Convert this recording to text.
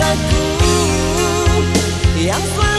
cintaku yang selalu